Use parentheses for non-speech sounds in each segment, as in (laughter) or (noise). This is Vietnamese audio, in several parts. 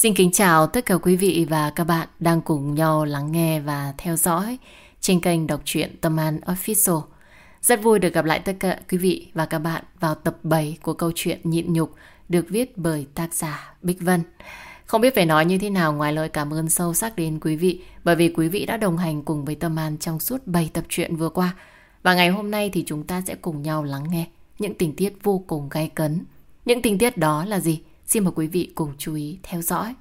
Xin kính chào tất cả quý vị và các bạn đang cùng nhau lắng nghe và theo dõi trên kênh đọc truyện Tâm An Official. Rất vui được gặp lại tất cả quý vị và các bạn vào tập 7 của câu chuyện Nhịn Nhục được viết bởi tác giả Bích Vân. Không biết phải nói như thế nào ngoài lời cảm ơn sâu sắc đến quý vị, bởi vì quý vị đã đồng hành cùng với Tâm An trong suốt 7 tập truyện vừa qua. Và ngày hôm nay thì chúng ta sẽ cùng nhau lắng nghe những tình tiết vô cùng gay cấn. Những tình tiết đó là gì? Xin mời quý vị cùng chú ý theo dõi.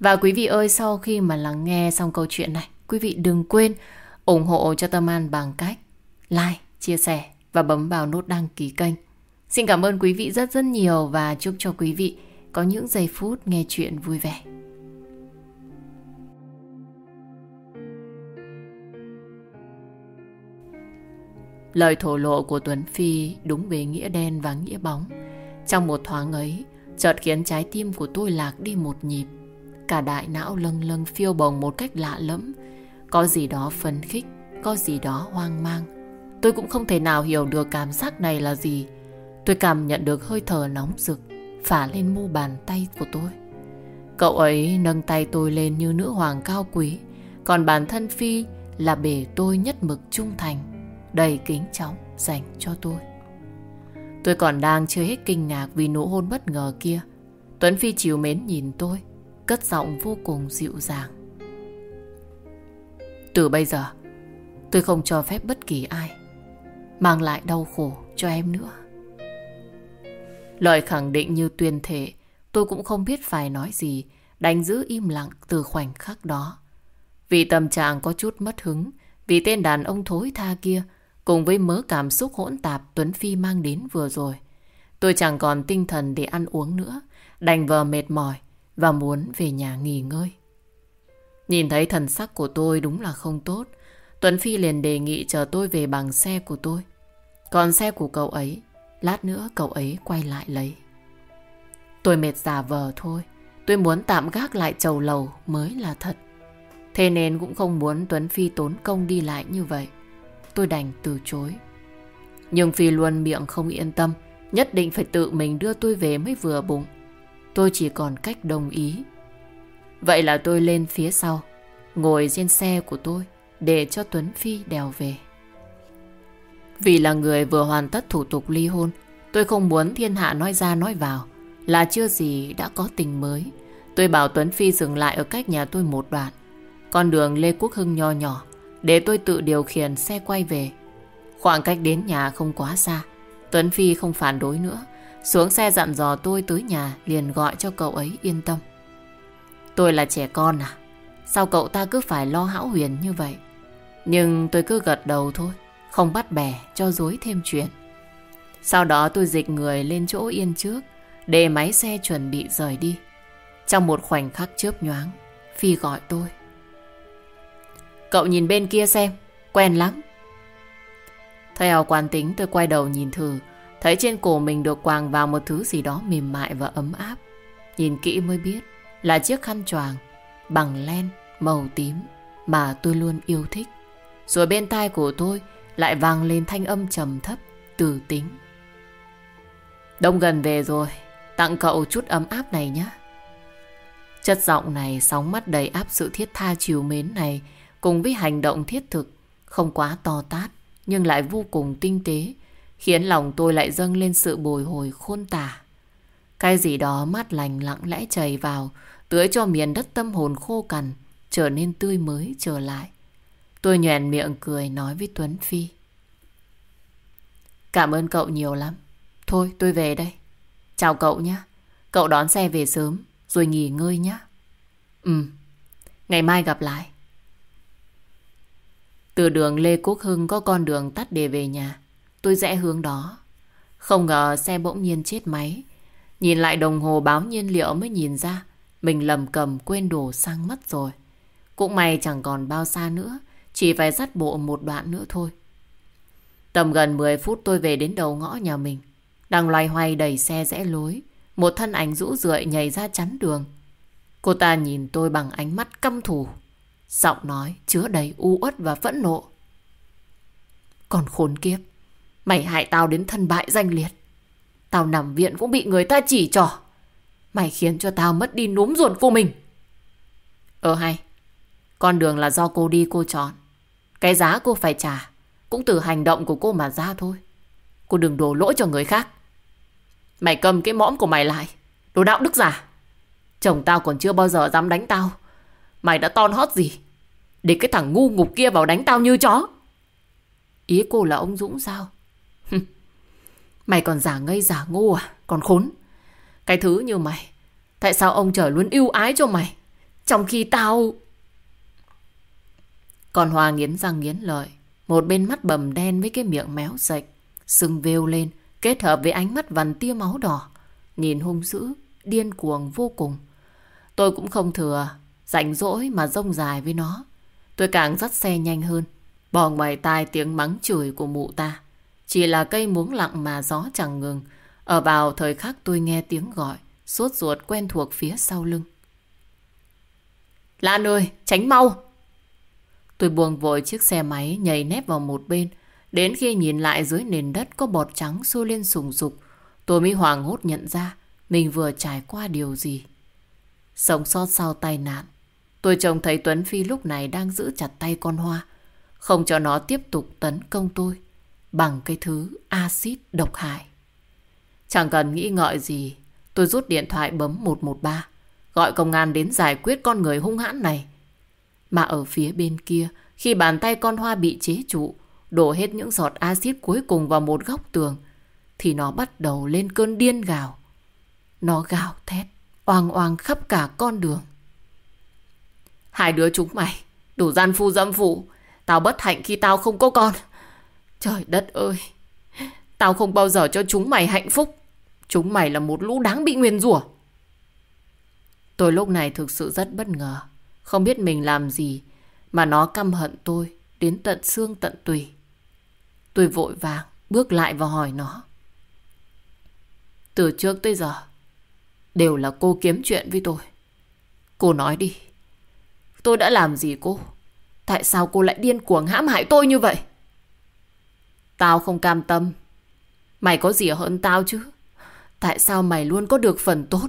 Và quý vị ơi, sau khi mà lắng nghe xong câu chuyện này, quý vị đừng quên ủng hộ cho Tâm An bằng cách like, chia sẻ và bấm vào nút đăng ký kênh. Xin cảm ơn quý vị rất rất nhiều và chúc cho quý vị có những giây phút nghe chuyện vui vẻ. Lời thổ lộ của Tuấn Phi đúng về nghĩa đen và nghĩa bóng. Trong một thoáng ấy, chợt khiến trái tim của tôi lạc đi một nhịp. Cả đại não lâng lâng phiêu bồng một cách lạ lẫm. Có gì đó phấn khích, có gì đó hoang mang. Tôi cũng không thể nào hiểu được cảm giác này là gì. Tôi cảm nhận được hơi thở nóng rực phả lên mu bàn tay của tôi. Cậu ấy nâng tay tôi lên như nữ hoàng cao quý, còn bản thân Phi là bể tôi nhất mực trung thành, đầy kính trọng dành cho tôi. Tôi còn đang chưa hết kinh ngạc vì nụ hôn bất ngờ kia. Tuấn Phi chiều mến nhìn tôi, cất giọng vô cùng dịu dàng. Từ bây giờ, tôi không cho phép bất kỳ ai mang lại đau khổ cho em nữa. Lời khẳng định như tuyên thể, tôi cũng không biết phải nói gì, đánh giữ im lặng từ khoảnh khắc đó. Vì tâm trạng có chút mất hứng, vì tên đàn ông thối tha kia, cùng với mớ cảm xúc hỗn tạp Tuấn Phi mang đến vừa rồi. Tôi chẳng còn tinh thần để ăn uống nữa, đành vờ mệt mỏi và muốn về nhà nghỉ ngơi. Nhìn thấy thần sắc của tôi đúng là không tốt, Tuấn Phi liền đề nghị chờ tôi về bằng xe của tôi. Còn xe của cậu ấy Lát nữa cậu ấy quay lại lấy. Tôi mệt giả vờ thôi. Tôi muốn tạm gác lại chầu lầu mới là thật. Thế nên cũng không muốn Tuấn Phi tốn công đi lại như vậy. Tôi đành từ chối. Nhưng Phi luôn miệng không yên tâm. Nhất định phải tự mình đưa tôi về mới vừa bụng. Tôi chỉ còn cách đồng ý. Vậy là tôi lên phía sau. Ngồi trên xe của tôi. Để cho Tuấn Phi đèo về. Vì là người vừa hoàn tất thủ tục ly hôn, tôi không muốn thiên hạ nói ra nói vào. Là chưa gì đã có tình mới. Tôi bảo Tuấn Phi dừng lại ở cách nhà tôi một đoạn. Con đường Lê Quốc Hưng nho nhỏ, để tôi tự điều khiển xe quay về. Khoảng cách đến nhà không quá xa. Tuấn Phi không phản đối nữa. Xuống xe dặn dò tôi tới nhà, liền gọi cho cậu ấy yên tâm. Tôi là trẻ con à? Sao cậu ta cứ phải lo hão huyền như vậy? Nhưng tôi cứ gật đầu thôi. Không bắt bẻ, cho dối thêm chuyện Sau đó tôi dịch người lên chỗ yên trước, Để máy xe chuẩn bị rời đi Trong một khoảnh khắc chớp nhoáng, Phi gọi tôi Cậu nhìn bên kia xem Quen lắm Theo quan tính tôi quay đầu nhìn thử Thấy trên cổ mình được quàng vào một thứ gì đó mềm mại và ấm áp Nhìn kỹ mới biết Là chiếc khăn choàng Bằng len màu tím Mà tôi luôn yêu thích Rồi bên tai của tôi lại vang lên thanh âm trầm thấp, từ tính. Đông gần về rồi, tặng cậu chút ấm áp này nhé. Chất giọng này sóng mắt đầy áp sự thiết tha chiều mến này cùng với hành động thiết thực, không quá to tát nhưng lại vô cùng tinh tế, khiến lòng tôi lại dâng lên sự bồi hồi khôn tả. Cái gì đó mát lành lặng lẽ chảy vào, tưới cho miền đất tâm hồn khô cằn, trở nên tươi mới trở lại. Tôi nhoèn miệng cười nói với Tuấn Phi. Cảm ơn cậu nhiều lắm. Thôi tôi về đây. Chào cậu nhé. Cậu đón xe về sớm rồi nghỉ ngơi nhé. Ừ. Ngày mai gặp lại. Từ đường Lê Quốc Hưng có con đường tắt để về nhà. Tôi rẽ hướng đó. Không ngờ xe bỗng nhiên chết máy. Nhìn lại đồng hồ báo nhiên liệu mới nhìn ra, mình lầm cầm quên đổ xăng mất rồi. Cũng may chẳng còn bao xa nữa, chỉ phải dắt bộ một đoạn nữa thôi. Tầm gần 10 phút tôi về đến đầu ngõ nhà mình. Đang loay hoay đẩy xe rẽ lối. Một thân ảnh rũ rượi nhảy ra chắn đường. Cô ta nhìn tôi bằng ánh mắt căm thù. Giọng nói chứa đầy u uất và phẫn nộ. Còn khốn kiếp. Mày hại tao đến thân bại danh liệt. Tao nằm viện cũng bị người ta chỉ trỏ. Mày khiến cho tao mất đi núm ruột của mình. Ờ hay. Con đường là do cô đi cô chọn. Cái giá cô phải trả cũng từ hành động của cô mà ra thôi. Cô đừng đổ lỗi cho người khác. Mày cầm cái mõm của mày lại. Đồ đạo đức giả. Chồng tao còn chưa bao giờ dám đánh tao. Mày đã ton hót gì? Để cái thằng ngu ngục kia vào đánh tao như chó. Ý cô là ông Dũng sao? mày còn giả ngây giả ngu à? Còn khốn. Cái thứ như mày. Tại sao ông trời luôn yêu ái cho mày? Trong khi tao... Còn hòa nghiến răng nghiến lợi. Một bên mắt bầm đen với cái miệng méo sạch. Sưng vêu lên. Kết hợp với ánh mắt vằn tia máu đỏ. Nhìn hung dữ. Điên cuồng vô cùng. Tôi cũng không thừa. Rảnh rỗi mà rông dài với nó. Tôi càng dắt xe nhanh hơn. Bỏ ngoài tai tiếng mắng chửi của mụ ta. Chỉ là cây muống lặng mà gió chẳng ngừng. Ở vào thời khắc tôi nghe tiếng gọi. Sốt ruột quen thuộc phía sau lưng. Lan ơi, tránh mau! Tôi buông vội chiếc xe máy nhảy nép vào một bên. Đến khi nhìn lại dưới nền đất có bọt trắng xô lên sùng sục. Tôi mới hoàng hốt nhận ra mình vừa trải qua điều gì. Sống sót sau tai nạn. Tôi trông thấy Tuấn Phi lúc này đang giữ chặt tay con Hoa. Không cho nó tiếp tục tấn công tôi bằng cái thứ axit độc hại. Chẳng cần nghĩ ngợi gì, tôi rút điện thoại bấm 113, gọi công an đến giải quyết con người hung hãn này. Mà ở phía bên kia, khi bàn tay con Hoa bị chế trụ, đổ hết những giọt axit cuối cùng vào một góc tường, thì nó bắt đầu lên cơn điên gào. Nó gào thét, oang oang khắp cả con đường. Hai đứa chúng mày, đủ gian phu dâm phụ, tao bất hạnh khi tao không có con. Trời đất ơi, tao không bao giờ cho chúng mày hạnh phúc. Chúng mày là một lũ đáng bị nguyền rủa. Tôi lúc này thực sự rất bất ngờ. Không biết mình làm gì mà nó căm hận tôi đến tận xương tận tùy. Tôi vội vàng bước lại và hỏi nó. Từ trước tới giờ đều là cô kiếm chuyện với tôi. Cô nói đi. Tôi đã làm gì cô? Tại sao cô lại điên cuồng hãm hại tôi như vậy? Tao không cam tâm. Mày có gì hơn tao chứ? Tại sao mày luôn có được phần tốt?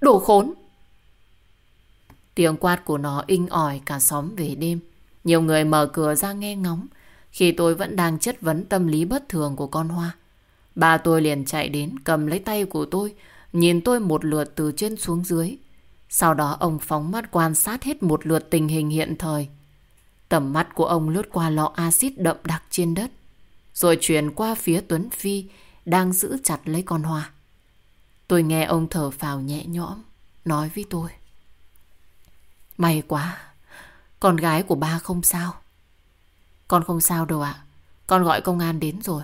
Đồ khốn! Tiếng quát của nó inh ỏi cả xóm về đêm. Nhiều người mở cửa ra nghe ngóng. Khi tôi vẫn đang chất vấn tâm lý bất thường của con Hoa. Ba tôi liền chạy đến cầm lấy tay của tôi, nhìn tôi một lượt từ trên xuống dưới. Sau đó ông phóng mắt quan sát hết một lượt tình hình hiện thời. Tầm mắt của ông lướt qua lọ axit đậm đặc trên đất, rồi chuyển qua phía Tuấn Phi đang giữ chặt lấy con Hoa. Tôi nghe ông thở phào nhẹ nhõm, nói với tôi. May quá, con gái của ba không sao. Con không sao đâu ạ, con gọi công an đến rồi.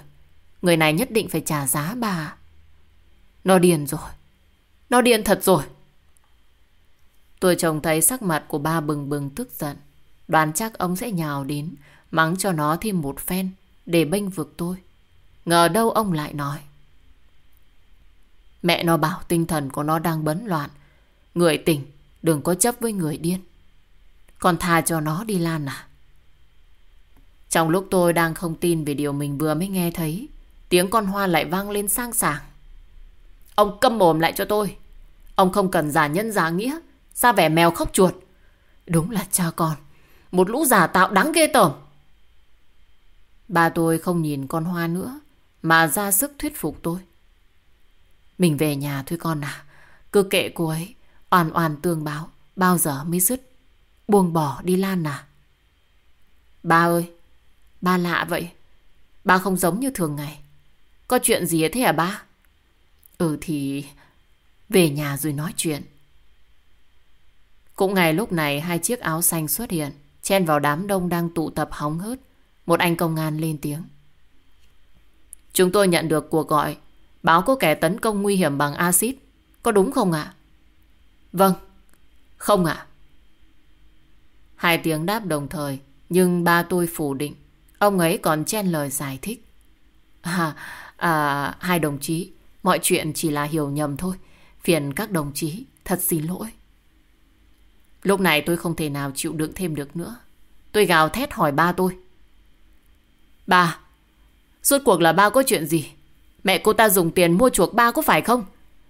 Người này nhất định phải trả giá bà. Nó điền rồi, nó điên thật rồi. Tôi trông thấy sắc mặt của ba bừng bừng tức giận. Đoán chắc ông sẽ nhào đến, mắng cho nó thêm một phen để bênh vực tôi. Ngờ đâu ông lại nói. Mẹ nó bảo tinh thần của nó đang bấn loạn. Người tỉnh, đừng có chấp với người điên. Còn tha cho nó đi Lan à? Trong lúc tôi đang không tin về điều mình vừa mới nghe thấy, tiếng con hoa lại vang lên sang sảng. Ông câm mồm lại cho tôi. Ông không cần giả nhân giả nghĩa, ra vẻ mèo khóc chuột. Đúng là cha con, một lũ giả tạo đáng ghê tởm. Ba tôi không nhìn con hoa nữa, mà ra sức thuyết phục tôi. Mình về nhà thôi con à. Cứ kệ cô ấy. Oan oan tương báo. Bao giờ mới dứt. Buông bỏ đi Lan à. Ba ơi. Ba lạ vậy. Ba không giống như thường ngày. Có chuyện gì thế hả ba? Ừ thì... Về nhà rồi nói chuyện. Cũng ngày lúc này hai chiếc áo xanh xuất hiện. Chen vào đám đông đang tụ tập hóng hớt. Một anh công an lên tiếng. Chúng tôi nhận được cuộc gọi Báo có kẻ tấn công nguy hiểm bằng axit Có đúng không ạ? Vâng Không ạ Hai tiếng đáp đồng thời Nhưng ba tôi phủ định Ông ấy còn chen lời giải thích À, à hai đồng chí Mọi chuyện chỉ là hiểu nhầm thôi Phiền các đồng chí Thật xin lỗi Lúc này tôi không thể nào chịu đựng thêm được nữa Tôi gào thét hỏi ba tôi Ba Suốt cuộc là ba có chuyện gì Mẹ cô ta dùng tiền mua chuộc ba có phải không?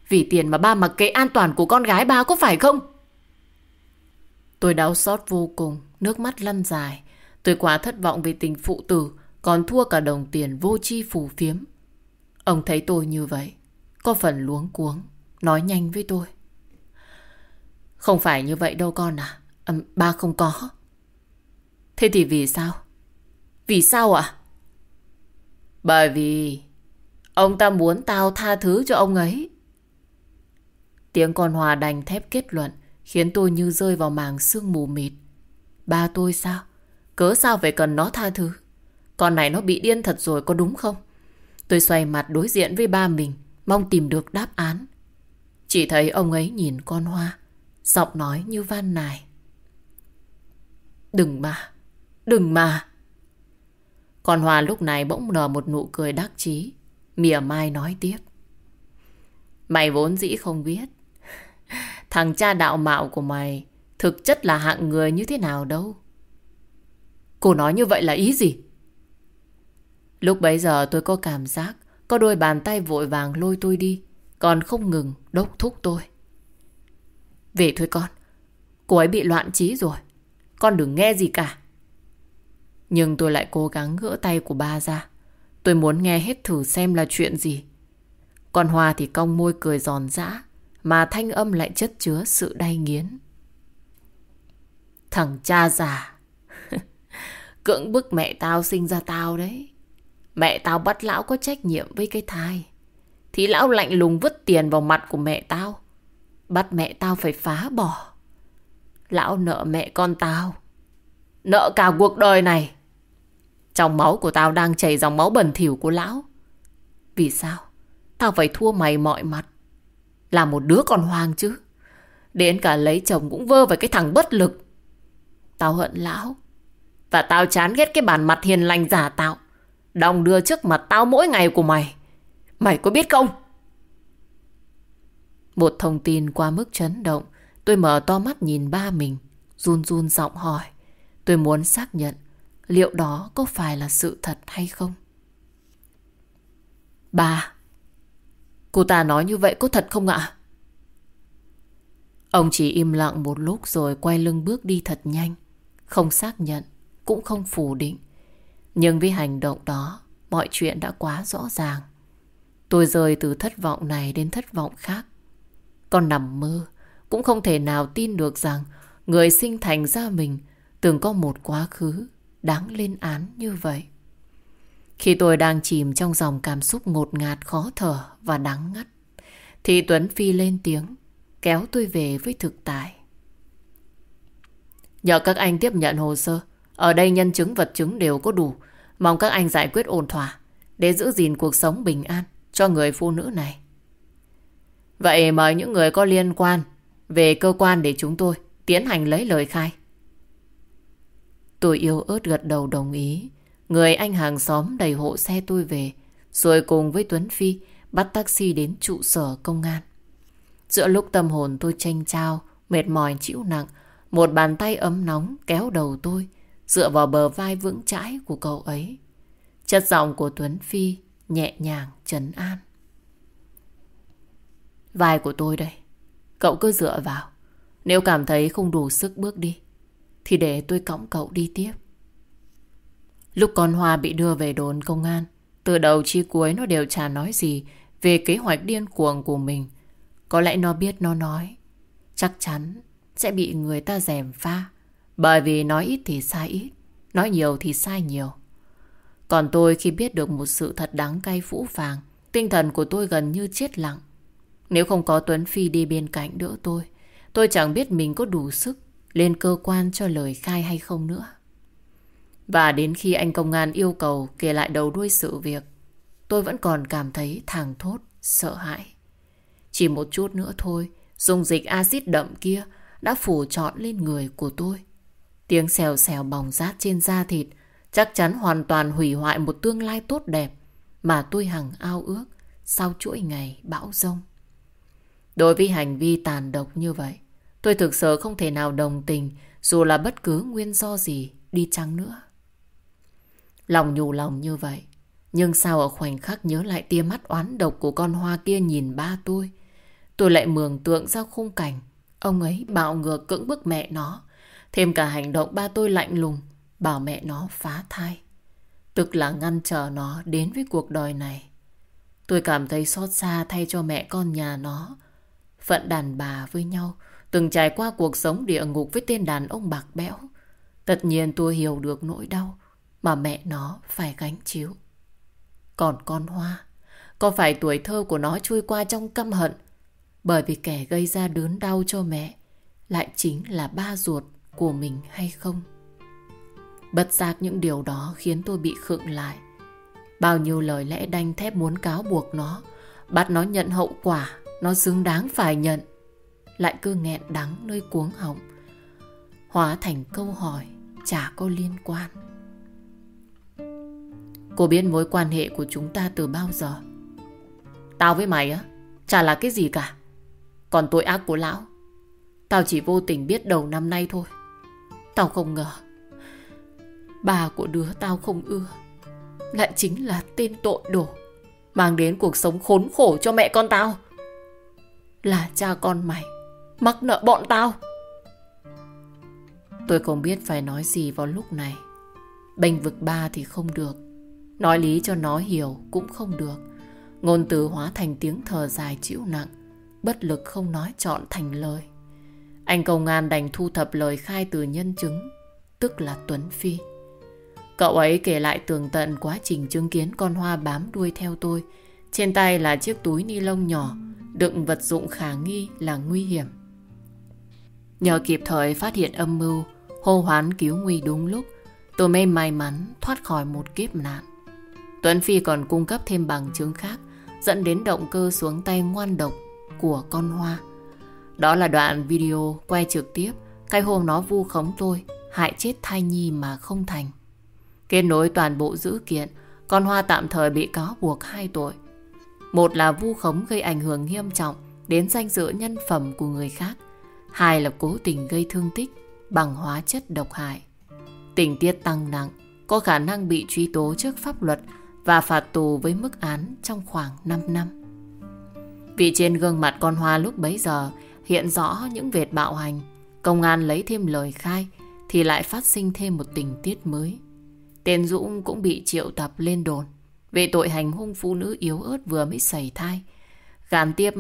Vì tiền mà ba mặc kệ an toàn của con gái ba có phải không? Tôi đau xót vô cùng, nước mắt lăn dài. Tôi quá thất vọng về tình phụ tử, còn thua cả đồng tiền vô chi phù phiếm. Ông thấy tôi như vậy, có phần luống cuống, nói nhanh với tôi. Không phải như vậy đâu con à, à ba không có. Thế thì vì sao? Vì sao ạ? Bởi vì ông ta muốn tao tha thứ cho ông ấy. Tiếng con Hòa đành thép kết luận khiến tôi như rơi vào màng sương mù mịt. Ba tôi sao? Cớ sao phải cần nó tha thứ? Con này nó bị điên thật rồi có đúng không? Tôi xoay mặt đối diện với ba mình, mong tìm được đáp án. Chỉ thấy ông ấy nhìn con Hoa, giọng nói như van nài. Đừng mà, đừng mà. còn hòa lúc này bỗng nở một nụ cười đắc chí, mỉa mai nói tiếp. Mày vốn dĩ không biết. (laughs) Thằng cha đạo mạo của mày thực chất là hạng người như thế nào đâu. Cô nói như vậy là ý gì? Lúc bấy giờ tôi có cảm giác có đôi bàn tay vội vàng lôi tôi đi còn không ngừng đốc thúc tôi. Về thôi con. Cô ấy bị loạn trí rồi. Con đừng nghe gì cả. Nhưng tôi lại cố gắng gỡ tay của ba ra. Tôi muốn nghe hết thử xem là chuyện gì. Còn hòa thì cong môi cười giòn giã, mà thanh âm lại chất chứa sự đay nghiến. Thằng cha già, (laughs) cưỡng bức mẹ tao sinh ra tao đấy. Mẹ tao bắt lão có trách nhiệm với cái thai. Thì lão lạnh lùng vứt tiền vào mặt của mẹ tao. Bắt mẹ tao phải phá bỏ. Lão nợ mẹ con tao. Nợ cả cuộc đời này. Trong máu của tao đang chảy dòng máu bẩn thỉu của lão. Vì sao? Tao phải thua mày mọi mặt. Là một đứa con hoang chứ. Đến cả lấy chồng cũng vơ vào cái thằng bất lực. Tao hận lão. Và tao chán ghét cái bản mặt hiền lành giả tạo. Đồng đưa trước mặt tao mỗi ngày của mày. Mày có biết không? Một thông tin qua mức chấn động. Tôi mở to mắt nhìn ba mình. Run run giọng hỏi. Tôi muốn xác nhận liệu đó có phải là sự thật hay không. Ba, cô ta nói như vậy có thật không ạ? Ông chỉ im lặng một lúc rồi quay lưng bước đi thật nhanh. Không xác nhận, cũng không phủ định. Nhưng với hành động đó, mọi chuyện đã quá rõ ràng. Tôi rời từ thất vọng này đến thất vọng khác con nằm mơ, cũng không thể nào tin được rằng người sinh thành ra mình từng có một quá khứ đáng lên án như vậy. Khi tôi đang chìm trong dòng cảm xúc ngột ngạt khó thở và đắng ngắt, thì Tuấn Phi lên tiếng, kéo tôi về với thực tại. Nhờ các anh tiếp nhận hồ sơ, ở đây nhân chứng vật chứng đều có đủ, mong các anh giải quyết ổn thỏa để giữ gìn cuộc sống bình an cho người phụ nữ này. Vậy mời những người có liên quan về cơ quan để chúng tôi tiến hành lấy lời khai. Tôi yêu ớt gật đầu đồng ý. Người anh hàng xóm đầy hộ xe tôi về, rồi cùng với Tuấn Phi bắt taxi đến trụ sở công an. Giữa lúc tâm hồn tôi tranh trao, mệt mỏi chịu nặng, một bàn tay ấm nóng kéo đầu tôi, dựa vào bờ vai vững chãi của cậu ấy. Chất giọng của Tuấn Phi nhẹ nhàng trấn an. Vai của tôi đây, cậu cứ dựa vào. Nếu cảm thấy không đủ sức bước đi, thì để tôi cõng cậu đi tiếp. Lúc con Hoa bị đưa về đồn công an Từ đầu chi cuối nó đều chả nói gì Về kế hoạch điên cuồng của mình. Có lẽ nó biết nó nói Chắc chắn sẽ bị người ta dèm pha. Bởi vì nói ít thì sai ít Nói nhiều thì sai nhiều. Còn tôi khi biết được một sự thật đáng cay phũ phàng Tinh thần của tôi gần như chết lặng. Nếu không có Tuấn Phi đi bên cạnh đỡ tôi Tôi chẳng biết mình có đủ sức lên cơ quan cho lời khai hay không nữa. Và đến khi anh công an yêu cầu kể lại đầu đuôi sự việc, tôi vẫn còn cảm thấy thàng thốt, sợ hãi. Chỉ một chút nữa thôi, dùng dịch axit đậm kia đã phủ trọn lên người của tôi. Tiếng xèo xèo bỏng rát trên da thịt chắc chắn hoàn toàn hủy hoại một tương lai tốt đẹp mà tôi hằng ao ước sau chuỗi ngày bão rông. Đối với hành vi tàn độc như vậy, Tôi thực sự không thể nào đồng tình dù là bất cứ nguyên do gì đi chăng nữa. Lòng nhủ lòng như vậy. Nhưng sao ở khoảnh khắc nhớ lại tia mắt oán độc của con hoa kia nhìn ba tôi. tôi lại mường tượng ra khung cảnh. Ông ấy bạo ngược cưỡng bức mẹ nó. Thêm cả hành động ba tôi lạnh lùng, bảo mẹ nó phá thai. Tức là ngăn trở nó đến với cuộc đời này. Tôi cảm thấy xót xa thay cho mẹ con nhà nó. Phận đàn bà với nhau, từng trải qua cuộc sống địa ngục với tên đàn ông bạc bẽo. Tất nhiên tôi hiểu được nỗi đau mà mẹ nó phải gánh chịu. Còn con Hoa, có phải tuổi thơ của nó trôi qua trong căm hận bởi vì kẻ gây ra đớn đau cho mẹ lại chính là ba ruột của mình hay không? Bất giác những điều đó khiến tôi bị khựng lại. Bao nhiêu lời lẽ đanh thép muốn cáo buộc nó, bắt nó nhận hậu quả, nó xứng đáng phải nhận. Lại cứ nghẹn đắng nơi cuống họng, hóa thành câu hỏi chả có liên quan. Cô biết mối quan hệ của chúng ta từ bao giờ? Tao với mày á, chả là cái gì cả. Còn tội ác của lão, tao chỉ vô tình biết đầu năm nay thôi. Tao không ngờ, bà của đứa tao không ưa, lại chính là tên tội đồ, mang đến cuộc sống khốn khổ cho mẹ con tao. Là cha con mày, mắc nợ bọn tao. Tôi không biết phải nói gì vào lúc này. Bênh vực ba thì không được. Nói lý cho nó hiểu cũng không được. Ngôn từ hóa thành tiếng thở dài chịu nặng. Bất lực không nói chọn thành lời. Anh công an đành thu thập lời khai từ nhân chứng, tức là Tuấn Phi. Cậu ấy kể lại tường tận quá trình chứng kiến con hoa bám đuôi theo tôi. Trên tay là chiếc túi ni lông nhỏ, đựng vật dụng khả nghi là nguy hiểm. Nhờ kịp thời phát hiện âm mưu, hô hoán cứu nguy đúng lúc, tôi may may mắn thoát khỏi một kiếp nạn. Tuấn Phi còn cung cấp thêm bằng chứng khác, dẫn đến động cơ xuống tay ngoan độc của con hoa. Đó là đoạn video quay trực tiếp cái hôm nó vu khống tôi, hại chết thai nhi mà không thành. Kết nối toàn bộ dữ kiện, con hoa tạm thời bị cáo buộc hai tội. Một là vu khống gây ảnh hưởng nghiêm trọng đến danh dự nhân phẩm của người khác. Hai là cố tình gây thương tích bằng hóa chất độc hại. Tình tiết tăng nặng, có khả năng bị truy tố trước pháp luật và phạt tù với mức án trong khoảng 5 năm. Vì trên gương mặt con Hoa lúc bấy giờ hiện rõ những vệt bạo hành, công an lấy thêm lời khai thì lại phát sinh thêm một tình tiết mới. Tên Dũng cũng bị triệu tập lên đồn về tội hành hung phụ nữ yếu ớt vừa mới xảy thai, gàn tiếp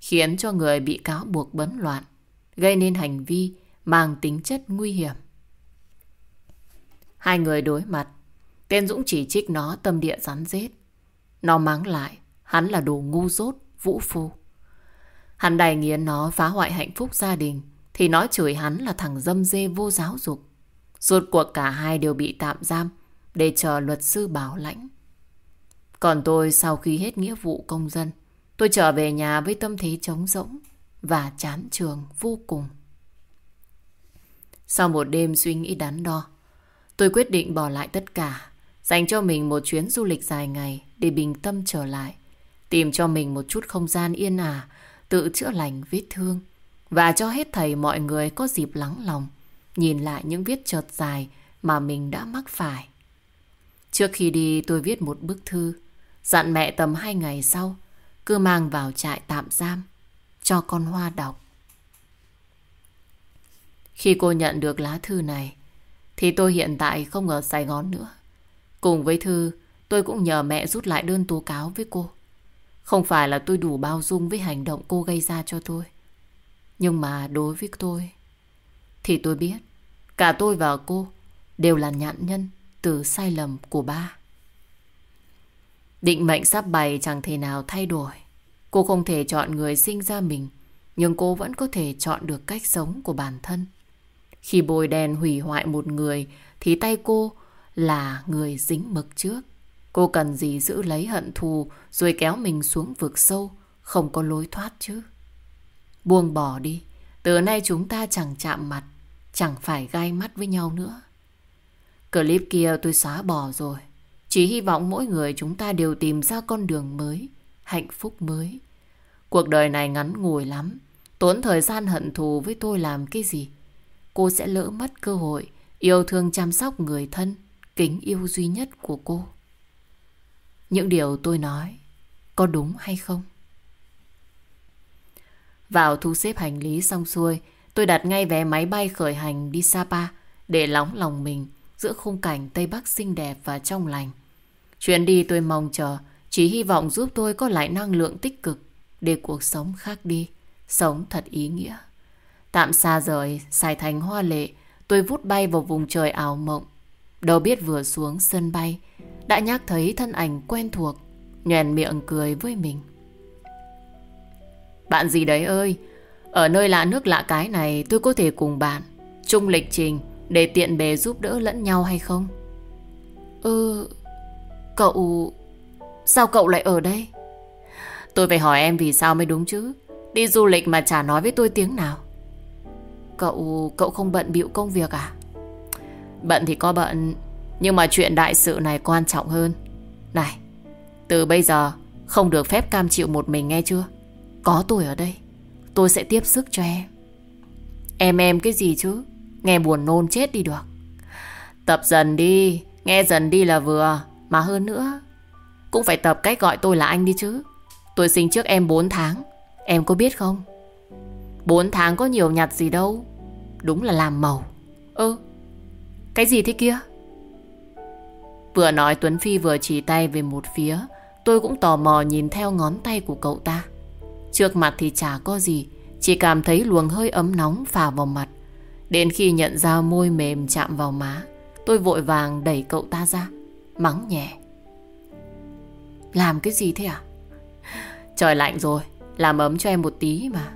khiến cho người bị cáo buộc bấn loạn, gây nên hành vi mang tính chất nguy hiểm. Hai người đối mặt, tên Dũng chỉ trích nó tâm địa rắn rết. Nó mắng lại, hắn là đồ ngu dốt, vũ phu. Hắn đầy nghiến nó phá hoại hạnh phúc gia đình, thì nói chửi hắn là thằng dâm dê vô giáo dục. Rốt cuộc cả hai đều bị tạm giam để chờ luật sư bảo lãnh. Còn tôi sau khi hết nghĩa vụ công dân, tôi trở về nhà với tâm thế trống rỗng và chán trường vô cùng. Sau một đêm suy nghĩ đắn đo, tôi quyết định bỏ lại tất cả, dành cho mình một chuyến du lịch dài ngày để bình tâm trở lại, tìm cho mình một chút không gian yên ả, tự chữa lành vết thương và cho hết thầy mọi người có dịp lắng lòng, nhìn lại những vết chợt dài mà mình đã mắc phải. Trước khi đi tôi viết một bức thư, dặn mẹ tầm hai ngày sau, cứ mang vào trại tạm giam, cho con Hoa đọc. Khi cô nhận được lá thư này, thì tôi hiện tại không ở Sài Gòn nữa. Cùng với thư, tôi cũng nhờ mẹ rút lại đơn tố cáo với cô. Không phải là tôi đủ bao dung với hành động cô gây ra cho tôi. Nhưng mà đối với tôi, thì tôi biết, cả tôi và cô đều là nạn nhân từ sai lầm của ba. Định mệnh sắp bày chẳng thể nào thay đổi. Cô không thể chọn người sinh ra mình, nhưng cô vẫn có thể chọn được cách sống của bản thân. Khi bồi đèn hủy hoại một người thì tay cô là người dính mực trước. Cô cần gì giữ lấy hận thù rồi kéo mình xuống vực sâu, không có lối thoát chứ. Buông bỏ đi, từ nay chúng ta chẳng chạm mặt, chẳng phải gai mắt với nhau nữa. Clip kia tôi xóa bỏ rồi. Chỉ hy vọng mỗi người chúng ta đều tìm ra con đường mới, hạnh phúc mới. Cuộc đời này ngắn ngủi lắm, tốn thời gian hận thù với tôi làm cái gì cô sẽ lỡ mất cơ hội yêu thương chăm sóc người thân, kính yêu duy nhất của cô. Những điều tôi nói có đúng hay không? Vào thu xếp hành lý xong xuôi, tôi đặt ngay vé máy bay khởi hành đi Sapa để lóng lòng mình giữa khung cảnh Tây Bắc xinh đẹp và trong lành. Chuyến đi tôi mong chờ, chỉ hy vọng giúp tôi có lại năng lượng tích cực để cuộc sống khác đi, sống thật ý nghĩa. Tạm xa rời, xài thành hoa lệ, tôi vút bay vào vùng trời ảo mộng. Đâu biết vừa xuống sân bay, đã nhắc thấy thân ảnh quen thuộc, nhoèn miệng cười với mình. Bạn gì đấy ơi, ở nơi lạ nước lạ cái này tôi có thể cùng bạn chung lịch trình để tiện bề giúp đỡ lẫn nhau hay không? Ừ, cậu... Sao cậu lại ở đây? Tôi phải hỏi em vì sao mới đúng chứ. Đi du lịch mà chả nói với tôi tiếng nào. Cậu... cậu không bận bịu công việc à? Bận thì có bận, nhưng mà chuyện đại sự này quan trọng hơn. Này, từ bây giờ không được phép cam chịu một mình nghe chưa? Có tôi ở đây, tôi sẽ tiếp sức cho em. Em em cái gì chứ? Nghe buồn nôn chết đi được. Tập dần đi, nghe dần đi là vừa. Mà hơn nữa, cũng phải tập cách gọi tôi là anh đi chứ. Tôi sinh trước em 4 tháng, em có biết không? 4 tháng có nhiều nhặt gì đâu. Đúng là làm màu. Ơ, cái gì thế kia? Vừa nói Tuấn Phi vừa chỉ tay về một phía Tôi cũng tò mò nhìn theo ngón tay của cậu ta Trước mặt thì chả có gì Chỉ cảm thấy luồng hơi ấm nóng phả vào mặt Đến khi nhận ra môi mềm chạm vào má Tôi vội vàng đẩy cậu ta ra Mắng nhẹ. Làm cái gì thế à Trời lạnh rồi, Làm ấm cho em một tí mà.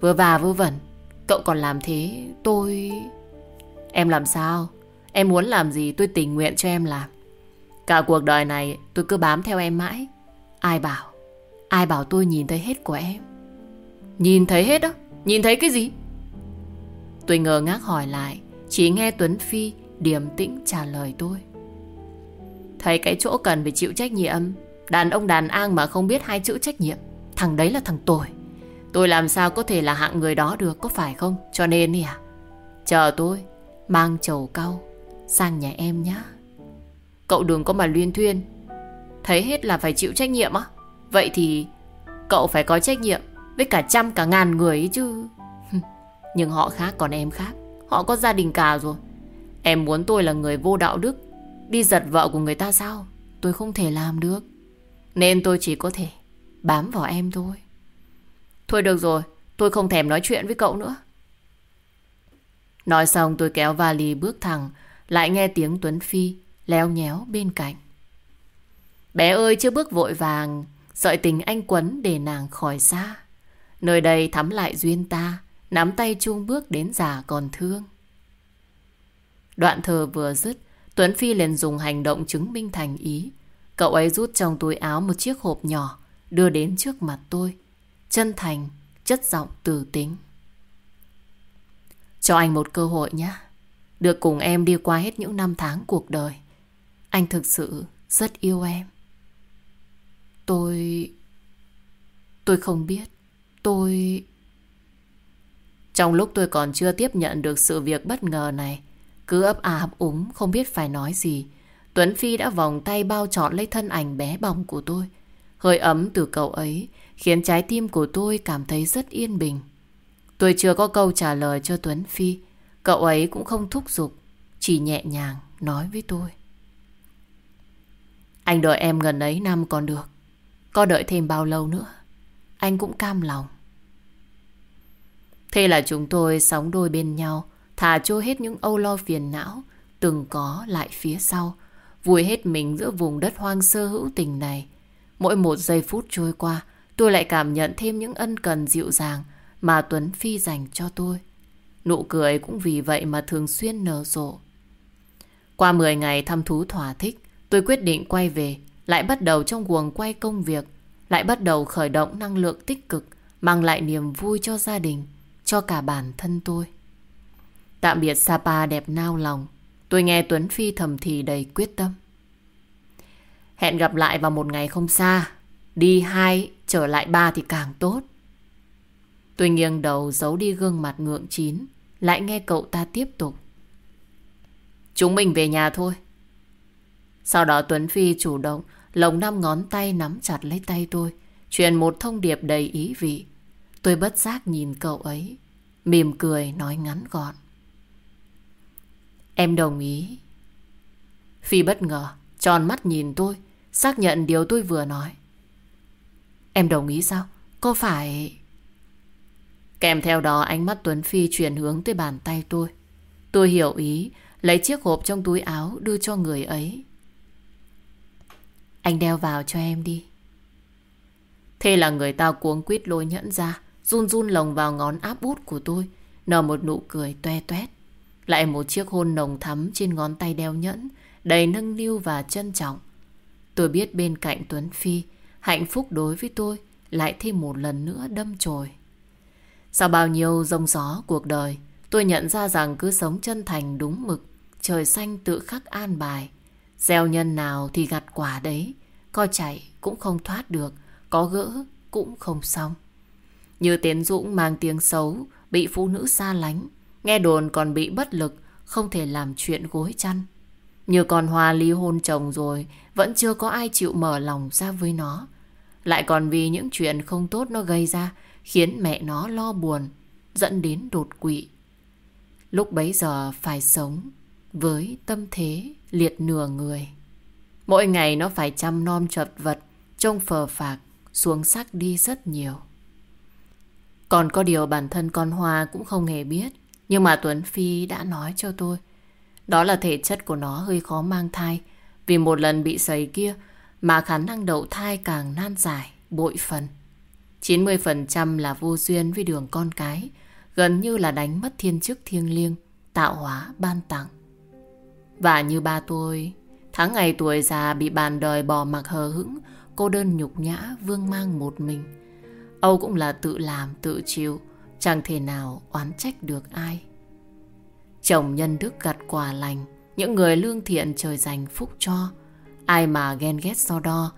Vừa và vừa vẩn, Cậu còn làm thế, tôi Em làm sao? Em muốn làm gì tôi tình nguyện cho em làm. Cả cuộc đời này tôi cứ bám theo em mãi. Ai bảo? Ai bảo tôi nhìn thấy hết của em? Nhìn thấy hết á? Nhìn thấy cái gì? Tôi ngờ ngác hỏi lại, Chỉ nghe Tuấn Phi điềm tĩnh trả lời tôi. Thấy cái chỗ cần phải chịu trách nhiệm. Đàn ông đàn an mà không biết hai chữ trách nhiệm. Thằng đấy là thằng tồi. Tôi làm sao có thể là hạng người đó được, Có phải không? Cho nên đi à? Chờ tôi, Mang chầu cau, Sang nhà em nhá. Cậu đừng có mà luyên thuyên. Thấy hết là phải chịu trách nhiệm á. Vậy thì cậu phải có trách nhiệm Với cả trăm cả ngàn người ấy chứ. Nhưng họ khác còn em khác. Họ có gia đình cả rồi. Em muốn tôi là người vô đạo đức Đi giật vợ của người ta sao? Tôi không thể làm được. Nên tôi chỉ có thể bám vào em thôi. Thôi được rồi, Tôi không thèm nói chuyện với cậu nữa. Nói xong tôi kéo vali bước thẳng, Lại nghe tiếng Tuấn Phi Léo nhéo bên cạnh. Bé ơi, chưa bước vội vàng, Sợi tình anh quấn để nàng khỏi xa. Nơi đây thắm lại duyên ta, Nắm tay chung bước đến già còn thương. Đoạn thơ vừa dứt Tuấn Phi liền dùng hành động chứng minh thành ý. Cậu ấy rút trong túi áo một chiếc hộp nhỏ Đưa đến trước mặt tôi. Chân thành, chất giọng từ tính. Cho anh một cơ hội nhé. Được cùng em đi qua hết những năm tháng cuộc đời. Anh thực sự rất yêu em. Tôi... Tôi không biết. Tôi... Trong lúc tôi còn chưa tiếp nhận được sự việc bất ngờ này, cứ ấp à ấp úng không biết phải nói gì, Tuấn Phi đã vòng tay bao trọn lấy thân ảnh bé bỏng của tôi. Hơi ấm từ cậu ấy khiến trái tim của tôi cảm thấy rất yên bình. Tôi chưa có câu trả lời cho Tuấn Phi, cậu ấy cũng không thúc giục, chỉ nhẹ nhàng nói với tôi. Anh đợi em gần ấy năm còn được. Có đợi thêm bao lâu nữa Anh cũng cam lòng Thế là chúng tôi sống đôi bên nhau Thả trôi hết những âu lo phiền não Từng có lại phía sau. Vùi hết mình giữa vùng đất hoang sơ hữu tình này. Mỗi một giây phút trôi qua Tôi lại cảm nhận thêm những ân cần dịu dàng Mà Tuấn Phi dành cho tôi. Nụ cười cũng vì vậy mà thường xuyên nở rộ. Qua 10 ngày thăm thú thỏa thích Tôi quyết định quay về lại bắt đầu trong guồng quay công việc, lại bắt đầu khởi động năng lượng tích cực, mang lại niềm vui cho gia đình, cho cả bản thân tôi. Tạm biệt Sapa đẹp nao lòng, tôi nghe Tuấn Phi thầm thì đầy quyết tâm. Hẹn gặp lại vào một ngày không xa, đi hai, trở lại ba thì càng tốt. Tôi nghiêng đầu giấu đi gương mặt ngượng chín, lại nghe cậu ta tiếp tục. Chúng mình về nhà thôi. Sau đó Tuấn Phi chủ động Lồng năm ngón tay nắm chặt lấy tay tôi Truyền một thông điệp đầy ý vị Tôi bất giác nhìn cậu ấy, mỉm cười nói ngắn gọn. Em đồng ý. Phi bất ngờ, tròn mắt nhìn tôi, xác nhận điều tôi vừa nói. Em đồng ý sao? Có phải... Kèm theo đó ánh mắt Tuấn Phi chuyển hướng tới bàn tay tôi. Tôi hiểu ý, lấy chiếc hộp trong túi áo đưa cho người ấy. Anh đeo vào cho em đi. Thế là người ta cuống quýt lôi nhẫn ra, run run lồng vào ngón áp út của tôi, nở một nụ cười toe toét. Lại một chiếc hôn nồng thắm trên ngón tay đeo nhẫn, đầy nâng niu và trân trọng. Tôi biết bên cạnh Tuấn Phi, hạnh phúc đối với tôi lại thêm một lần nữa đâm chồi. Sau bao nhiêu rông gió cuộc đời, tôi nhận ra rằng cứ sống chân thành đúng mực, trời xanh tự khắc an bài. Gieo nhân nào thì gặt quả đấy, co chạy cũng không thoát được, có gỡ cũng không xong. Như Tiến Dũng mang tiếng xấu, bị phụ nữ xa lánh, nghe đồn còn bị bất lực, không thể làm chuyện gối chăn. Như con Hoa ly hôn chồng rồi, vẫn chưa có ai chịu mở lòng ra với nó. Lại còn vì những chuyện không tốt nó gây ra, khiến mẹ nó lo buồn, dẫn đến đột quỵ. Lúc bấy giờ phải sống với tâm thế liệt nửa người. Mỗi ngày nó phải chăm nom chật vật, trông phờ phạc, xuống sắc đi rất nhiều. Còn có điều bản thân con Hoa cũng không hề biết, nhưng mà Tuấn Phi đã nói cho tôi. Đó là thể chất của nó hơi khó mang thai, vì một lần bị sấy kia mà khả năng đậu thai càng nan giải, bội phần. 90% là vô duyên với đường con cái, gần như là đánh mất thiên chức thiêng liêng, tạo hóa ban tặng. Và như ba tôi, tháng ngày tuổi già bị bàn đời bỏ mặc hờ hững, cô đơn nhục nhã vương mang một mình. Âu cũng là tự làm, tự chịu, chẳng thể nào oán trách được ai. Chồng nhân đức gặt quả lành, những người lương thiện trời dành phúc cho. Ai mà ghen ghét so đo,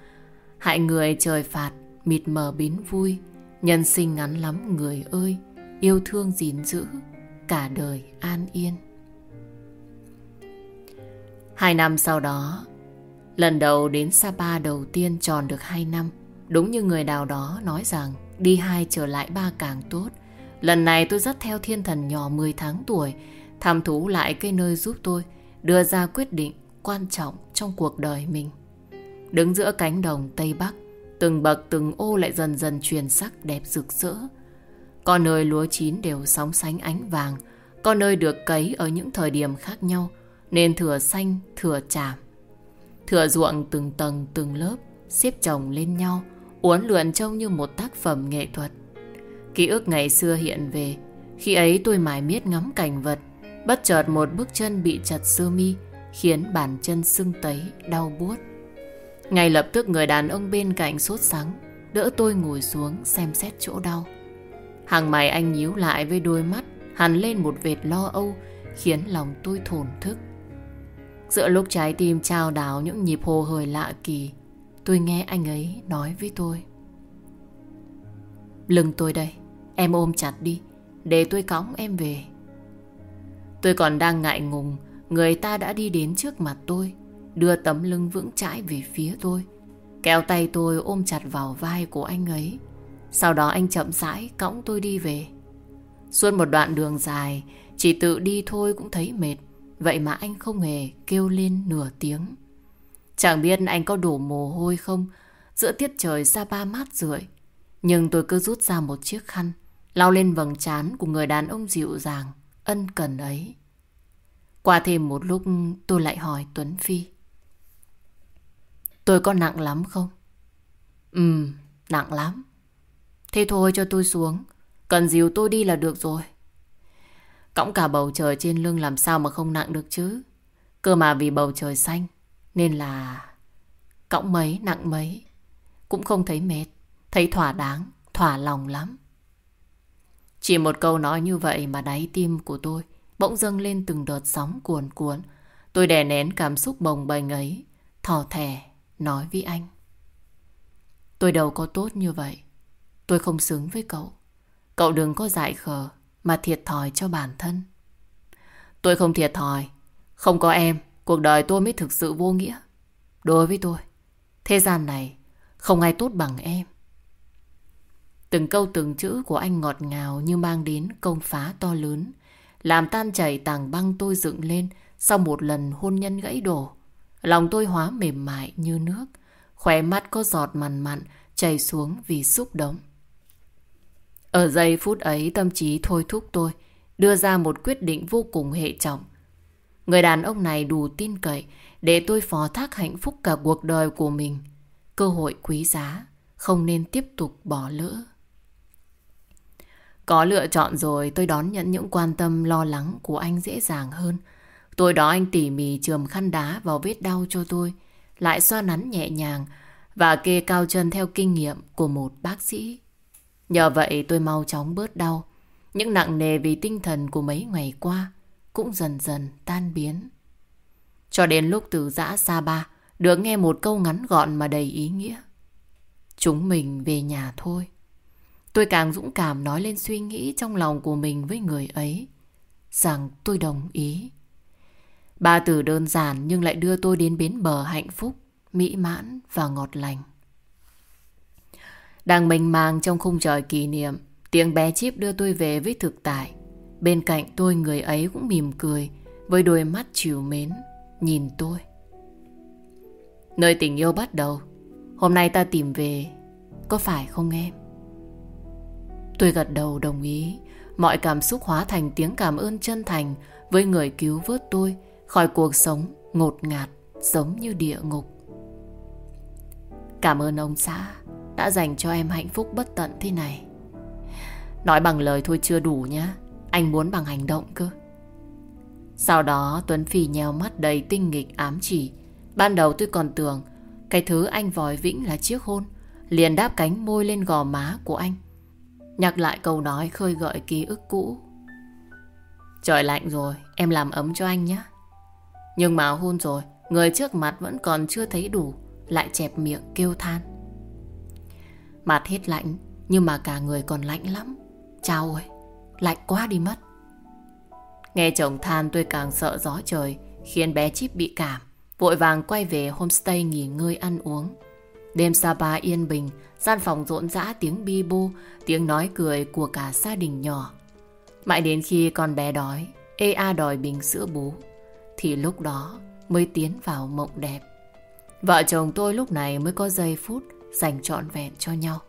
hại người trời phạt, mịt mờ biến vui. Nhân sinh ngắn lắm người ơi, yêu thương gìn giữ, cả đời an yên. Hai năm sau đó, lần đầu đến Sapa đầu tiên tròn được hai năm. Đúng như người nào đó nói rằng đi hai trở lại ba càng tốt. Lần này tôi dắt theo thiên thần nhỏ 10 tháng tuổi, tham thú lại cái nơi giúp tôi đưa ra quyết định quan trọng trong cuộc đời mình. Đứng giữa cánh đồng Tây Bắc, từng bậc từng ô lại dần dần truyền sắc đẹp rực rỡ. Có nơi lúa chín đều sóng sánh ánh vàng, có nơi được cấy ở những thời điểm khác nhau, nên thừa xanh, thừa chàm. Thừa ruộng từng tầng từng lớp, xếp chồng lên nhau, uốn lượn trông như một tác phẩm nghệ thuật. Ký ức ngày xưa hiện về, khi ấy tôi mải miết ngắm cảnh vật, bất chợt một bước chân bị chặt sơ mi, khiến bàn chân sưng tấy, đau buốt. Ngay lập tức người đàn ông bên cạnh sốt sắng, đỡ tôi ngồi xuống xem xét chỗ đau. Hàng mày anh nhíu lại với đôi mắt, hằn lên một vệt lo âu, khiến lòng tôi thổn thức. Giữa lúc trái tim trao đảo những nhịp hồ hời lạ kỳ, tôi nghe anh ấy nói với tôi. Lưng tôi đây, em ôm chặt đi, để tôi cõng em về. Tôi còn đang ngại ngùng, người ta đã đi đến trước mặt tôi, đưa tấm lưng vững chãi về phía tôi. Kéo tay tôi ôm chặt vào vai của anh ấy. Sau đó anh chậm rãi cõng tôi đi về. Suốt một đoạn đường dài, chỉ tự đi thôi cũng thấy mệt. Vậy mà anh không hề kêu lên nửa tiếng. Chẳng biết anh có đổ mồ hôi không Giữa tiết trời xa ba mát rượi nhưng tôi cứ rút ra một chiếc khăn lau lên vầng trán của người đàn ông dịu dàng Ân cần ấy. Qua thêm một lúc tôi lại hỏi Tuấn Phi. Tôi có nặng lắm không? Ừ, nặng lắm. Thế thôi cho tôi xuống. Cần dìu tôi đi là được rồi. Cõng cả bầu trời trên lưng làm sao mà không nặng được chứ? Cơ mà vì bầu trời xanh Nên là Cõng mấy nặng mấy. Cũng không thấy mệt. Thấy thỏa đáng, thỏa lòng lắm. Chỉ một câu nói như vậy mà đáy tim của tôi Bỗng dâng lên từng đợt sóng cuồn cuộn. Tôi đè nén cảm xúc bồng bềnh ấy Thỏ thẻ nói với anh. Tôi đâu có tốt như vậy. Tôi không xứng với cậu. Cậu đừng có dại khờ Mà thiệt thòi cho bản thân. Tôi không thiệt thòi. Không có em Cuộc đời tôi mới thực sự vô nghĩa. Đối với tôi Thế gian này Không ai tốt bằng em. Từng câu từng chữ của anh ngọt ngào như mang đến công phá to lớn. Làm tan chảy tảng băng tôi dựng lên sau một lần hôn nhân gãy đổ. Lòng tôi hóa mềm mại như nước. Khỏe mắt có giọt mặn mặn chảy xuống vì xúc động. Ở giây phút ấy tâm trí thôi thúc tôi đưa ra một quyết định vô cùng hệ trọng. Người đàn ông này đủ tin cậy để tôi phó thác hạnh phúc cả cuộc đời của mình. Cơ hội quý giá, không nên tiếp tục bỏ lỡ. Có lựa chọn rồi tôi đón nhận những quan tâm lo lắng của anh dễ dàng hơn. Tôi đó anh tỉ mỉ chườm khăn đá vào vết đau cho tôi, lại xoa nắn nhẹ nhàng và kê cao chân theo kinh nghiệm của một bác sĩ. Nhờ vậy tôi mau chóng bớt đau. Những nặng nề vì tinh thần của mấy ngày qua cũng dần dần tan biến. Cho đến lúc từ giã xa ba, được nghe một câu ngắn gọn mà đầy ý nghĩa. Chúng mình về nhà thôi. Tôi càng dũng cảm nói lên suy nghĩ trong lòng của mình với người ấy. Rằng tôi đồng ý. Ba từ đơn giản nhưng lại đưa tôi đến bến bờ hạnh phúc, mỹ mãn và ngọt lành. Đang mênh mang trong khung trời kỷ niệm, tiếng bé chip đưa tôi về với thực tại. Bên cạnh tôi người ấy cũng mỉm cười, với đôi mắt chiều mến, nhìn tôi. Nơi tình yêu bắt đầu, hôm nay ta tìm về, có phải không em? Tôi gật đầu đồng ý, mọi cảm xúc hóa thành tiếng cảm ơn chân thành với người cứu vớt tôi khỏi cuộc sống ngột ngạt giống như địa ngục. Cảm ơn ông xã đã dành cho em hạnh phúc bất tận thế này. Nói bằng lời thôi chưa đủ nhá. Anh muốn bằng hành động cơ. Sau đó Tuấn Phi nheo mắt đầy tinh nghịch ám chỉ. Ban đầu tôi còn tưởng cái thứ anh vòi vĩnh là chiếc hôn. Liền đáp cánh môi lên gò má của anh. Nhắc lại câu nói khơi gợi ký ức cũ. Trời lạnh rồi, em làm ấm cho anh nhé. Nhưng mà hôn rồi, người trước mặt vẫn còn chưa thấy đủ, lại chẹp miệng kêu than. Mặt hết lạnh, nhưng mà cả người còn lạnh lắm. Chào ơi, lạnh quá đi mất. Nghe chồng than tôi càng sợ gió trời, khiến bé Chip bị cảm. Vội vàng quay về homestay nghỉ ngơi ăn uống. Đêm Sapa yên bình, gian phòng rộn rã tiếng bi bô, tiếng nói cười của cả gia đình nhỏ. Mãi đến khi con bé đói, ê a đòi bình sữa bú, thì lúc đó mới tiến vào mộng đẹp. Vợ chồng tôi lúc này mới có giây phút dành trọn vẹn cho nhau.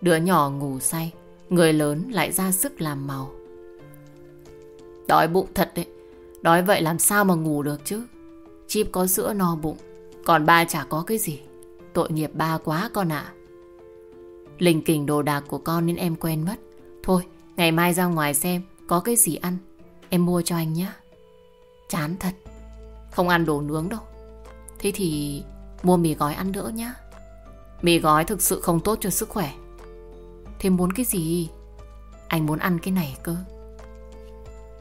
Đứa nhỏ ngủ say, người lớn lại ra sức làm màu. Đói bụng thật đấy, đói vậy làm sao mà ngủ được chứ? Chip có sữa no bụng, còn ba chả có cái gì. Tội nghiệp ba quá con ạ. À. Linh kình đồ đạc của con nên em quen mất. Thôi, ngày mai ra ngoài xem có cái gì ăn. Em mua cho anh nhé. Chán thật. Không ăn đồ nướng đâu. Thế thì mua mì gói ăn đỡ nhá. Mì gói thực sự không tốt cho sức khỏe. Thế muốn cái gì? Anh muốn ăn cái này cơ.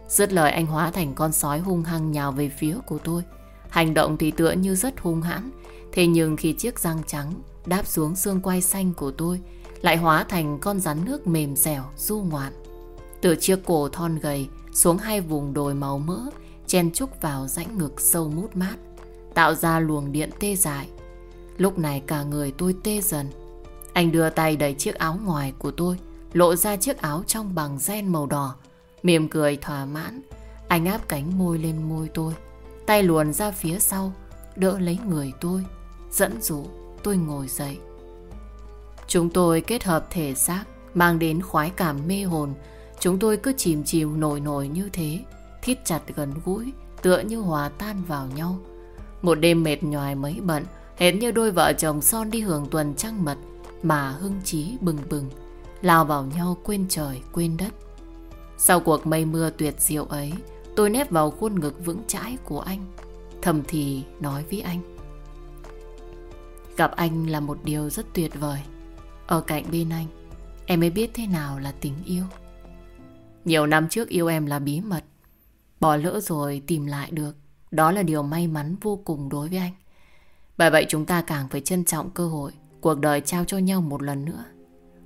Dứt lời anh hóa thành con sói hung hăng nhào về phía của tôi. Hành động thì tựa như rất hung hãn. Thế nhưng khi chiếc răng trắng đáp xuống xương quai xanh của tôi, lại hóa thành con rắn nước mềm dẻo, du ngoạn. Từ chiếc cổ thon gầy xuống hai vùng đồi màu mỡ, chen chúc vào rãnh ngực sâu mút mát, tạo ra luồng điện tê dại. Lúc này cả người tôi tê dần. Anh đưa tay đẩy chiếc áo ngoài của tôi, lộ ra chiếc áo trong bằng ren màu đỏ. Mỉm cười thỏa mãn, anh áp cánh môi lên môi tôi, tay luồn ra phía sau, đỡ lấy người tôi, dẫn dụ tôi ngồi dậy. Chúng tôi kết hợp thể xác, mang đến khoái cảm mê hồn. Chúng tôi cứ chìm chìm nổi nổi như thế, thít chặt gần gũi, tựa như hòa tan vào nhau. Một đêm mệt nhòi mấy bận, hệt như đôi vợ chồng son đi hưởng tuần trăng mật, mà hưng trí bừng bừng, lao vào nhau quên trời quên đất. Sau cuộc mây mưa tuyệt diệu ấy, tôi nép vào khuôn ngực vững chãi của anh, thầm thì nói với anh. Gặp anh là một điều rất tuyệt vời. Ở cạnh bên anh, em mới biết thế nào là tình yêu. Nhiều năm trước yêu em là bí mật. Bỏ lỡ rồi tìm lại được. Đó là điều may mắn vô cùng đối với anh. Bởi vậy chúng ta càng phải trân trọng cơ hội cuộc đời trao cho nhau một lần nữa.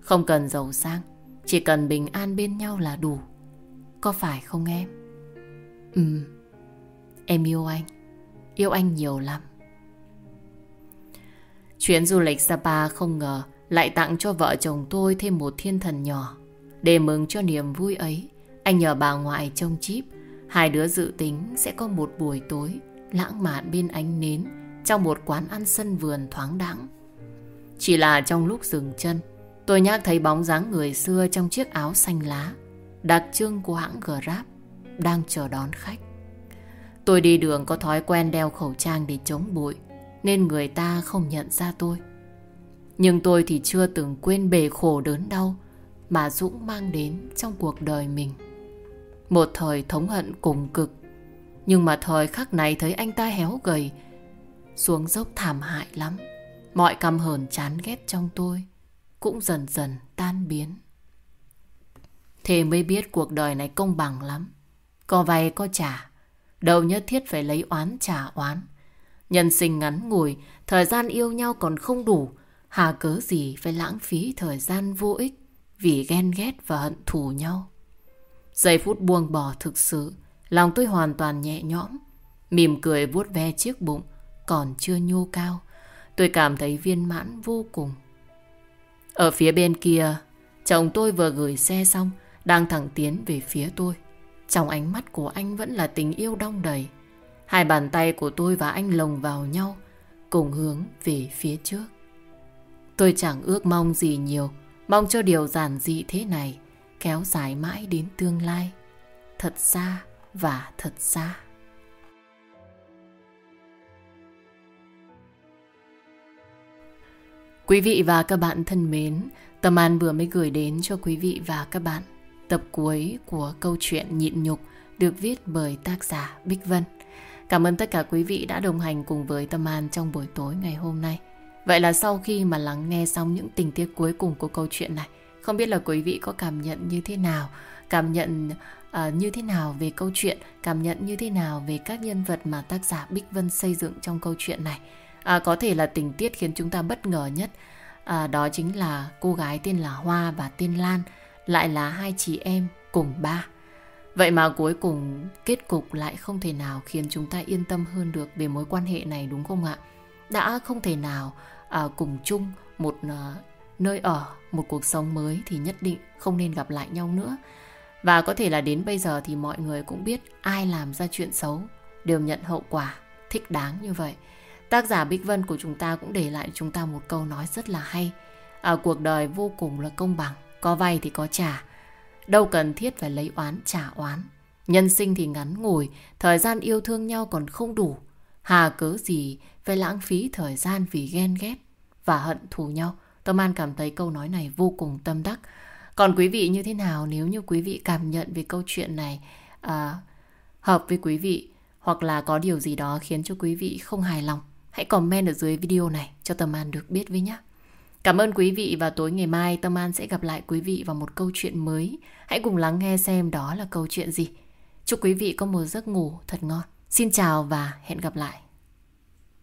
Không cần giàu sang, chỉ cần bình an bên nhau là đủ. Có phải không em? Ừ, em yêu anh. Yêu anh nhiều lắm. Chuyến du lịch Sapa không ngờ lại tặng cho vợ chồng tôi thêm một thiên thần nhỏ. Để mừng cho niềm vui ấy, anh nhờ bà ngoại trông chip. Hai đứa dự tính sẽ có một buổi tối lãng mạn bên ánh nến trong một quán ăn sân vườn thoáng đãng. Chỉ là trong lúc dừng chân, tôi nhắc thấy bóng dáng người xưa trong chiếc áo xanh lá, đặc trưng của hãng Grab, đang chờ đón khách. Tôi đi đường có thói quen đeo khẩu trang để chống bụi, nên người ta không nhận ra tôi. Nhưng tôi thì chưa từng quên bề khổ đớn đau mà Dũng mang đến trong cuộc đời mình. Một thời thống hận cùng cực, nhưng mà thời khắc này thấy anh ta héo gầy, xuống dốc thảm hại lắm. Mọi căm hờn chán ghét trong tôi cũng dần dần tan biến. Thế mới biết cuộc đời này công bằng lắm. Có vay có trả, đâu nhất thiết phải lấy oán trả oán. Nhân sinh ngắn ngủi, thời gian yêu nhau còn không đủ, hà cớ gì phải lãng phí thời gian vô ích vì ghen ghét và hận thù nhau. Giây phút buông bỏ thực sự, lòng tôi hoàn toàn nhẹ nhõm, mỉm cười vuốt ve chiếc bụng còn chưa nhô cao. Tôi cảm thấy viên mãn vô cùng. Ở phía bên kia, chồng tôi vừa gửi xe xong, đang thẳng tiến về phía tôi. Trong ánh mắt của anh vẫn là tình yêu đong đầy. Hai bàn tay của tôi và anh lồng vào nhau, cùng hướng về phía trước. Tôi chẳng ước mong gì nhiều, mong cho điều giản dị thế này kéo dài mãi đến tương lai. Thật xa và thật xa. Quý vị và các bạn thân mến, Tâm An vừa mới gửi đến cho quý vị và các bạn tập cuối của câu chuyện nhịn nhục được viết bởi tác giả Bích Vân. Cảm ơn tất cả quý vị đã đồng hành cùng với Tâm An trong buổi tối ngày hôm nay. Vậy là sau khi mà lắng nghe xong những tình tiết cuối cùng của câu chuyện này, không biết là quý vị có cảm nhận như thế nào, cảm nhận uh, như thế nào về câu chuyện, cảm nhận như thế nào về các nhân vật mà tác giả Bích Vân xây dựng trong câu chuyện này. À, có thể là tình tiết khiến chúng ta bất ngờ nhất, à, đó chính là cô gái tên là Hoa và tên Lan, lại là hai chị em cùng ba. Vậy mà cuối cùng kết cục lại không thể nào khiến chúng ta yên tâm hơn được về mối quan hệ này đúng không ạ? Đã không thể nào à, cùng chung một à, nơi ở, một cuộc sống mới thì nhất định không nên gặp lại nhau nữa. Và có thể là đến bây giờ thì mọi người cũng biết ai làm ra chuyện xấu đều nhận hậu quả thích đáng như vậy. Tác giả Bích Vân của chúng ta cũng để lại chúng ta một câu nói rất là hay. À, cuộc đời vô cùng là công bằng, có vay thì có trả. Đâu cần thiết phải lấy oán trả oán. Nhân sinh thì ngắn ngủi, thời gian yêu thương nhau còn không đủ. Hà cớ gì phải lãng phí thời gian vì ghen ghét và hận thù nhau. Tâm An cảm thấy câu nói này vô cùng tâm đắc. Còn quý vị như thế nào nếu như quý vị cảm nhận về câu chuyện này à, hợp với quý vị hoặc là có điều gì đó khiến cho quý vị không hài lòng Hãy comment ở dưới video này cho Tâm An được biết với nhé. Cảm ơn quý vị và tối ngày mai Tâm An sẽ gặp lại quý vị vào một câu chuyện mới. Hãy cùng lắng nghe xem đó là câu chuyện gì. Chúc quý vị có một giấc ngủ thật ngon. Xin chào và hẹn gặp lại.